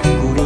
figuras.